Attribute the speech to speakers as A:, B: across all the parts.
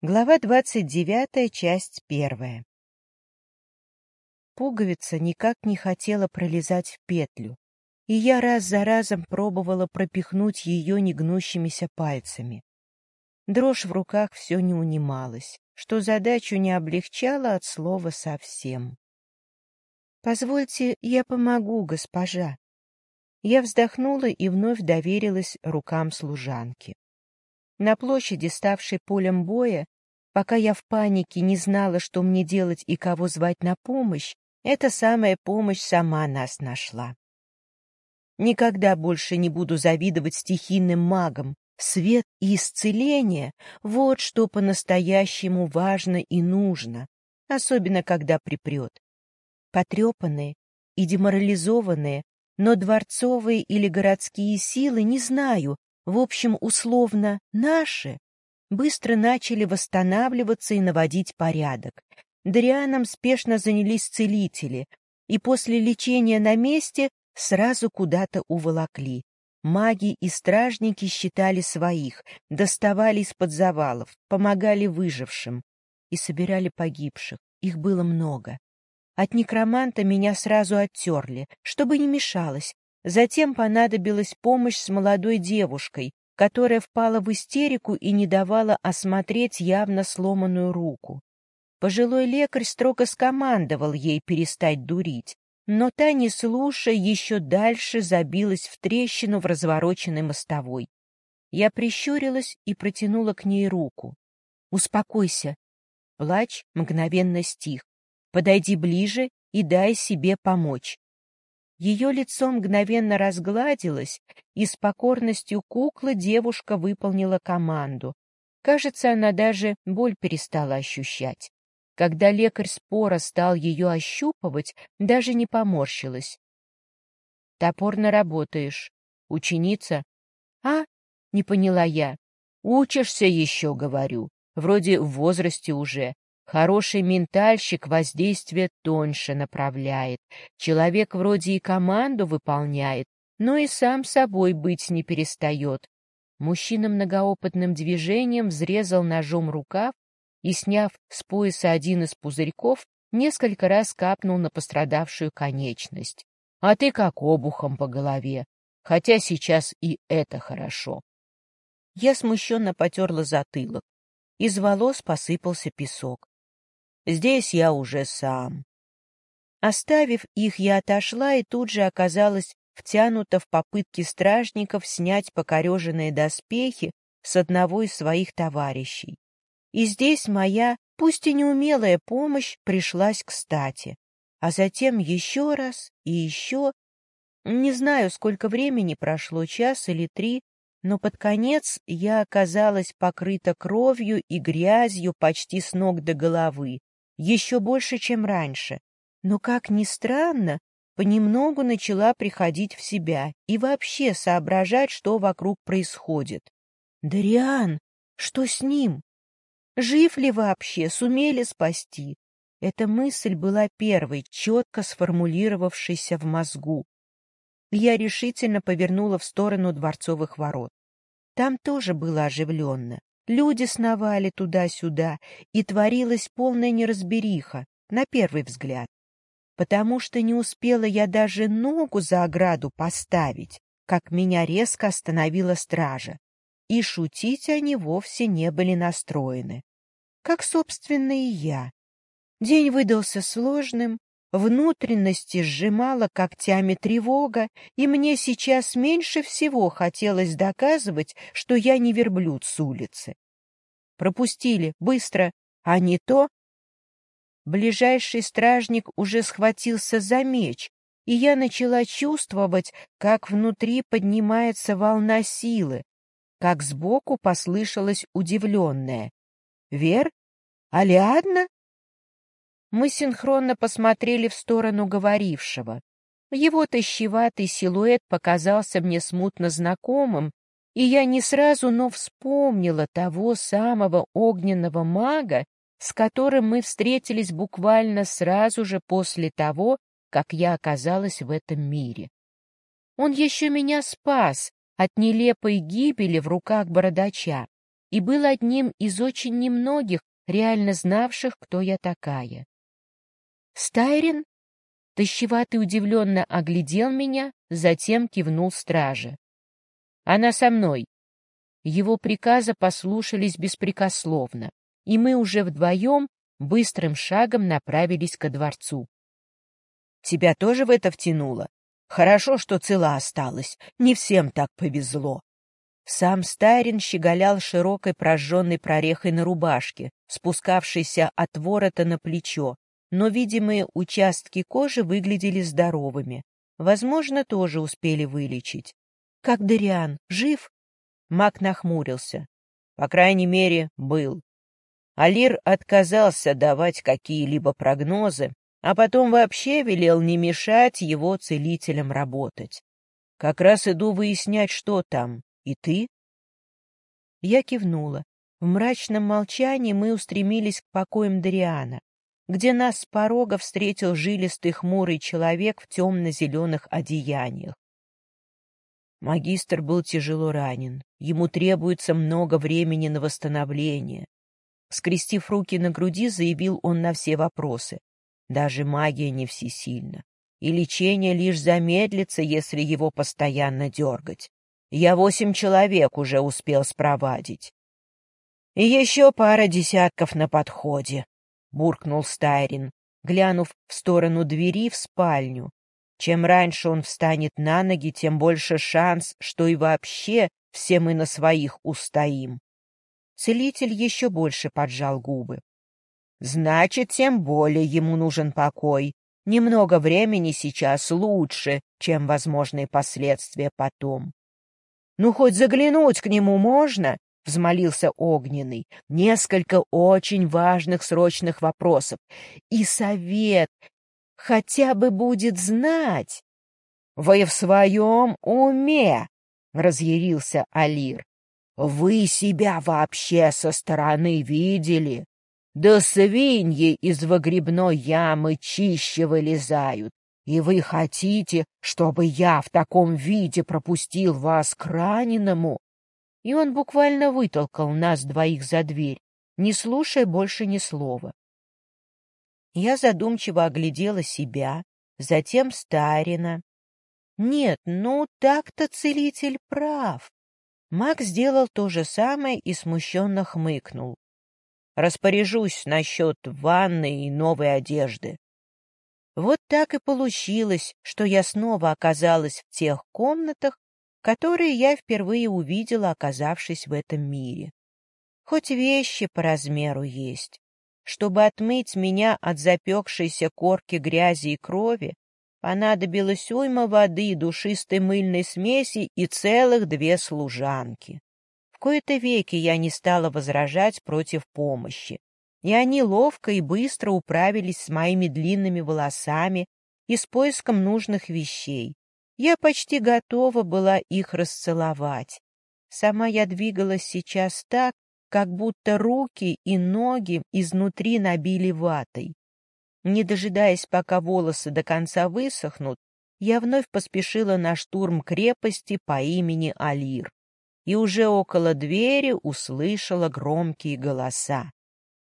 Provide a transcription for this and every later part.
A: Глава двадцать девятая, часть первая. Пуговица никак не хотела пролезать в петлю, и я раз за разом пробовала пропихнуть ее негнущимися пальцами. Дрожь в руках все не унималась, что задачу не облегчало от слова совсем. «Позвольте, я помогу, госпожа». Я вздохнула и вновь доверилась рукам служанки. На площади, ставшей полем боя, пока я в панике не знала, что мне делать и кого звать на помощь, эта самая помощь сама нас нашла. Никогда больше не буду завидовать стихийным магам. Свет и исцеление — вот что по-настоящему важно и нужно, особенно когда припрет. Потрепанные и деморализованные, но дворцовые или городские силы, не знаю, в общем, условно, наши, быстро начали восстанавливаться и наводить порядок. Дрианом спешно занялись целители, и после лечения на месте сразу куда-то уволокли. Маги и стражники считали своих, доставали из-под завалов, помогали выжившим и собирали погибших. Их было много. От некроманта меня сразу оттерли, чтобы не мешалось, Затем понадобилась помощь с молодой девушкой, которая впала в истерику и не давала осмотреть явно сломанную руку. Пожилой лекарь строго скомандовал ей перестать дурить, но та, не слушая, еще дальше забилась в трещину в развороченной мостовой. Я прищурилась и протянула к ней руку. «Успокойся». Плач мгновенно стих. «Подойди ближе и дай себе помочь. Ее лицо мгновенно разгладилось, и с покорностью куклы девушка выполнила команду. Кажется, она даже боль перестала ощущать. Когда лекарь спора стал ее ощупывать, даже не поморщилась. — Топорно работаешь. Ученица? — А? — не поняла я. — Учишься еще, говорю. Вроде в возрасте уже. Хороший ментальщик воздействие тоньше направляет. Человек вроде и команду выполняет, но и сам собой быть не перестает. Мужчина многоопытным движением взрезал ножом рукав и, сняв с пояса один из пузырьков, несколько раз капнул на пострадавшую конечность. А ты как обухом по голове, хотя сейчас и это хорошо. Я смущенно потерла затылок. Из волос посыпался песок. Здесь я уже сам. Оставив их, я отошла и тут же оказалась втянута в попытки стражников снять покореженные доспехи с одного из своих товарищей. И здесь моя, пусть и неумелая помощь, пришлась кстати. А затем еще раз и еще. Не знаю, сколько времени прошло, час или три, но под конец я оказалась покрыта кровью и грязью почти с ног до головы, еще больше, чем раньше, но, как ни странно, понемногу начала приходить в себя и вообще соображать, что вокруг происходит. «Дариан, что с ним? Жив ли вообще? Сумели спасти?» Эта мысль была первой, четко сформулировавшейся в мозгу. Я решительно повернула в сторону дворцовых ворот. Там тоже было оживленно. Люди сновали туда-сюда, и творилась полная неразбериха, на первый взгляд. Потому что не успела я даже ногу за ограду поставить, как меня резко остановила стража. И шутить они вовсе не были настроены. Как, собственно, и я. День выдался сложным, внутренности сжимала когтями тревога, и мне сейчас меньше всего хотелось доказывать, что я не верблюд с улицы. Пропустили, быстро, а не то... Ближайший стражник уже схватился за меч, и я начала чувствовать, как внутри поднимается волна силы, как сбоку послышалось удивленное. «Вер? Алиадна?» Мы синхронно посмотрели в сторону говорившего. Его тощеватый силуэт показался мне смутно знакомым, и я не сразу, но вспомнила того самого огненного мага, с которым мы встретились буквально сразу же после того, как я оказалась в этом мире. Он еще меня спас от нелепой гибели в руках бородача. и был одним из очень немногих, реально знавших, кто я такая. «Стайрин?» Тащеватый удивленно оглядел меня, затем кивнул страже. «Она со мной». Его приказа послушались беспрекословно, и мы уже вдвоем быстрым шагом направились ко дворцу. «Тебя тоже в это втянуло? Хорошо, что цела осталась, не всем так повезло». Сам Стайрин щеголял широкой прожженной прорехой на рубашке, спускавшейся от ворота на плечо, но видимые участки кожи выглядели здоровыми. Возможно, тоже успели вылечить. «Как Дариан? Жив?» Мак нахмурился. «По крайней мере, был. Алир отказался давать какие-либо прогнозы, а потом вообще велел не мешать его целителям работать. Как раз иду выяснять, что там. И ты? Я кивнула. В мрачном молчании мы устремились к покоям Дариана, где нас с порога встретил жилистый хмурый человек в темно-зеленых одеяниях. Магистр был тяжело ранен. Ему требуется много времени на восстановление. Скрестив руки на груди, заявил он на все вопросы. Даже магия не всесильна. И лечение лишь замедлится, если его постоянно дергать. Я восемь человек уже успел спровадить. И еще пара десятков на подходе, — буркнул Стайрин, глянув в сторону двери в спальню. Чем раньше он встанет на ноги, тем больше шанс, что и вообще все мы на своих устоим. Целитель еще больше поджал губы. Значит, тем более ему нужен покой. Немного времени сейчас лучше, чем возможные последствия потом. Ну, хоть заглянуть к нему можно? — взмолился Огненный. — Несколько очень важных срочных вопросов. И совет хотя бы будет знать. — Вы в своем уме? — разъярился Алир. Вы себя вообще со стороны видели? Да свиньи из выгребной ямы чище вылезают. И вы хотите, чтобы я в таком виде пропустил вас к раненому? И он буквально вытолкал нас двоих за дверь, не слушая больше ни слова. Я задумчиво оглядела себя, затем Старина. Нет, ну так-то целитель прав. Мак сделал то же самое и смущенно хмыкнул. «Распоряжусь насчет ванны и новой одежды». Вот так и получилось, что я снова оказалась в тех комнатах, которые я впервые увидела, оказавшись в этом мире. Хоть вещи по размеру есть. Чтобы отмыть меня от запекшейся корки грязи и крови, Понадобилось уйма воды, душистой мыльной смеси и целых две служанки. В кои-то веки я не стала возражать против помощи, и они ловко и быстро управились с моими длинными волосами и с поиском нужных вещей. Я почти готова была их расцеловать. Сама я двигалась сейчас так, как будто руки и ноги изнутри набили ватой. Не дожидаясь, пока волосы до конца высохнут, я вновь поспешила на штурм крепости по имени Алир и уже около двери услышала громкие голоса.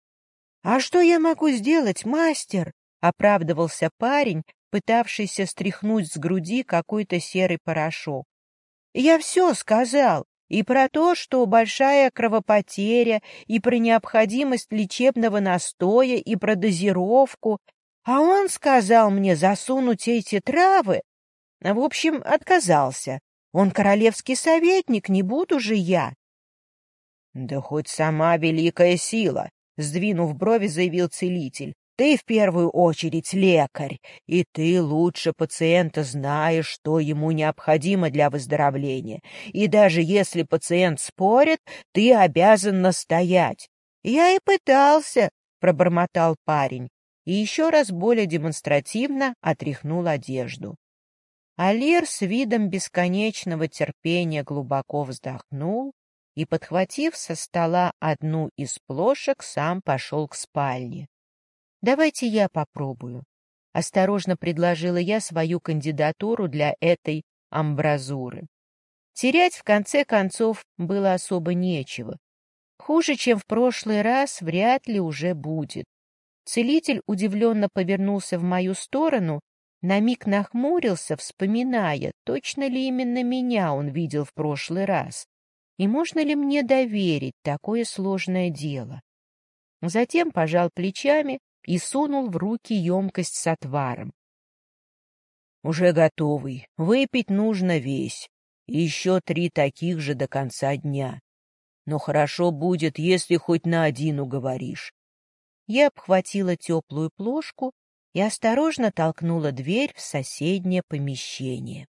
A: — А что я могу сделать, мастер? — оправдывался парень, пытавшийся стряхнуть с груди какой-то серый порошок. — Я все сказал, и про то, что большая кровопотеря, и про необходимость лечебного настоя, и про дозировку. А он сказал мне засунуть эти травы. В общем, отказался. Он королевский советник, не буду же я. — Да хоть сама великая сила, — сдвинув брови, заявил целитель. Ты в первую очередь лекарь, и ты лучше пациента знаешь, что ему необходимо для выздоровления. И даже если пациент спорит, ты обязан настоять. — Я и пытался, — пробормотал парень, и еще раз более демонстративно отряхнул одежду. Алир с видом бесконечного терпения глубоко вздохнул и, подхватив со стола одну из плошек, сам пошел к спальне. Давайте я попробую. Осторожно предложила я свою кандидатуру для этой амбразуры. Терять, в конце концов, было особо нечего. Хуже, чем в прошлый раз, вряд ли уже будет. Целитель удивленно повернулся в мою сторону, на миг нахмурился, вспоминая, точно ли именно меня он видел в прошлый раз, и можно ли мне доверить такое сложное дело. Затем пожал плечами и сунул в руки емкость с отваром. «Уже готовый. Выпить нужно весь. И еще три таких же до конца дня. Но хорошо будет, если хоть на один уговоришь. Я обхватила теплую плошку и осторожно толкнула дверь в соседнее помещение.